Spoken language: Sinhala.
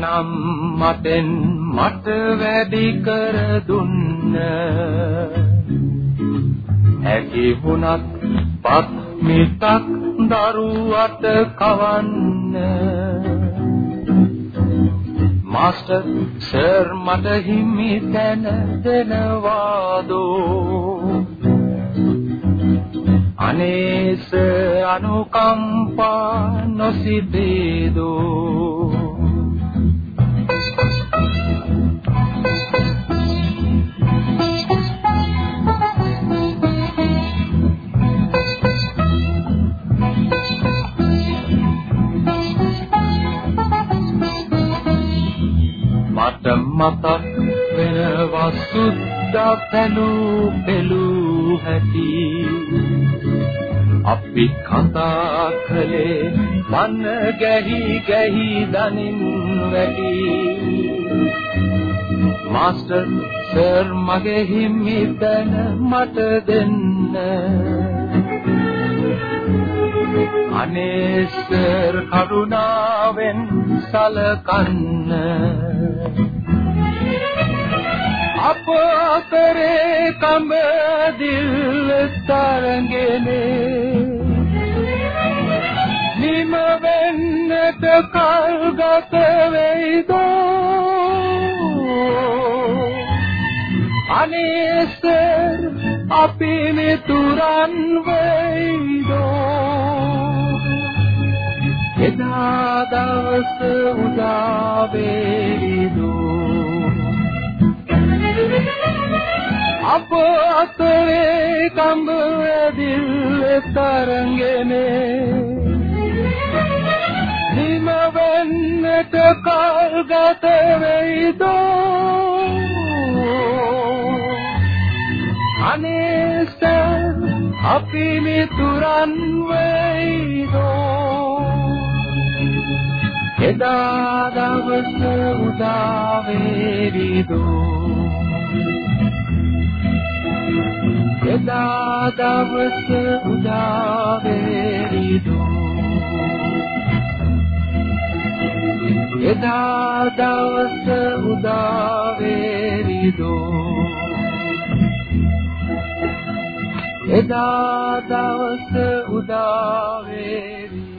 මටෙන් මට වැඩි කර දුන්න. හැකි වුණත් පත් මිතක් දරුවට කවන්න. මාස්ටර් සර් මට හිමි තැන දෙනවාදෝ. අනේස අනුකම්පා නොසිතේදෝ මට මතක් වෙනවා සුද්දා පැලූ පෙළූ හැටි. අපි කතා කළේ මන ගැහි ගැහි දනින් වැඩි මාස්ටර් සර් මගේ හිමිතන මට දෙන්න අනේසර් කරුණාවෙන් සලකන්න. අප අතරේ කඹ දිල් තරංගනේ නිම වෙන්නට කල් ගත වෙයිද. අනේසර් අපි මිතුරන් වෙයිද දවස උදා වේවිදෝ අප අතරේ කඹ ඇදිල් තරංගනේ නිම වෙන්නට කල් ගත වෙයිදෝ. අනේස අපි මිතුරන් වෙයිදෝ. එදා දවස උදා වේවිදෝ එදා දවස උදා වේවිදෝ එදා දවස උදා වේවිදෝ එදා දවස උදා වේවි